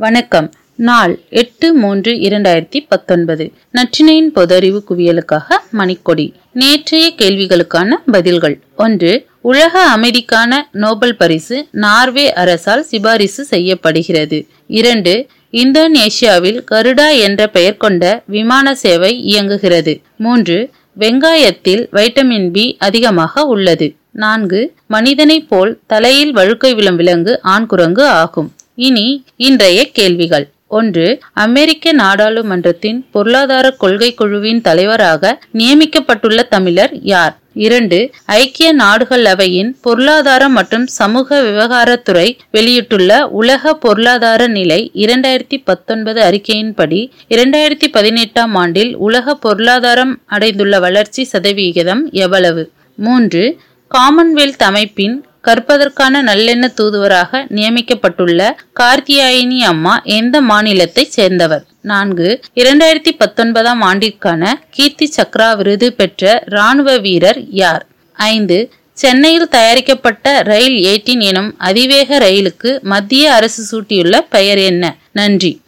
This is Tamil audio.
வணக்கம். நாள் எட்டு மூன்று இரண்டாயிரத்தி பத்தொன்பது. நற்றினையின் பொதறிவு குவியலுக்காக மணிக்கொடி. நேற்றைய கேள்விகளுக்கான பதில்கள். ஒன்று உலக அமைதிக்கான நோபல் பரிசு நார்வே அரசால் சிபாரிசு செய்யப்படுகிறது. இரண்டு இந்தோனேஷியாவில் கருடா என்ற பெயர் கொண்ட விமான சேவை இயங்குகிறது. மூன்று வெங்காயத்தில் வைட்டமின் பி அதிகமாக உள்ளது. நான்கு மனிதனைப் போல் தலையில் வழுக்கை விழும் விலங்கு ஆண்குரங்கு ஆகும். இனி இன்றைய கேள்விகள். ஒன்று அமெரிக்க நாடாளுமன்றத்தின் பொருளாதார கொள்கை குழுவின் தலைவராக நியமிக்கப்பட்டுள்ள தமிழர் யார்? இரண்டு ஐக்கிய நாடுகள் அவையின் பொருளாதார மற்றும் சமூக விவகாரத்துறை வெளியிட்டுள்ள உலக பொருளாதார நிலை இரண்டாயிரத்தி பத்தொன்பது அறிக்கையின்படி இரண்டாயிரத்தி பதினெட்டாம் ஆண்டில் உலக பொருளாதாரம் அடைந்துள்ள வளர்ச்சி சதவிகிதம் எவ்வளவு? மூன்று காமன்வெல்த் அமைப்பின் கற்பதற்கான நல்லெண்ண தூதுவராக நியமிக்கப்பட்டுள்ள கார்த்தியாயினி அம்மா எந்த மாநிலத்தை சேர்ந்தவர்? நான்கு. இரண்டாயிரத்தி பத்தொன்பதாம் ஆண்டிற்கான கீர்த்தி சக்ரா விருது பெற்ற இராணுவ வீரர் யார்? ஐந்து. சென்னையில் தயாரிக்கப்பட்ட ரயில் எயிட்டின் எனும் அதிவேக ரயிலுக்கு மத்திய அரசு சூட்டியுள்ள பெயர் என்ன? நன்றி.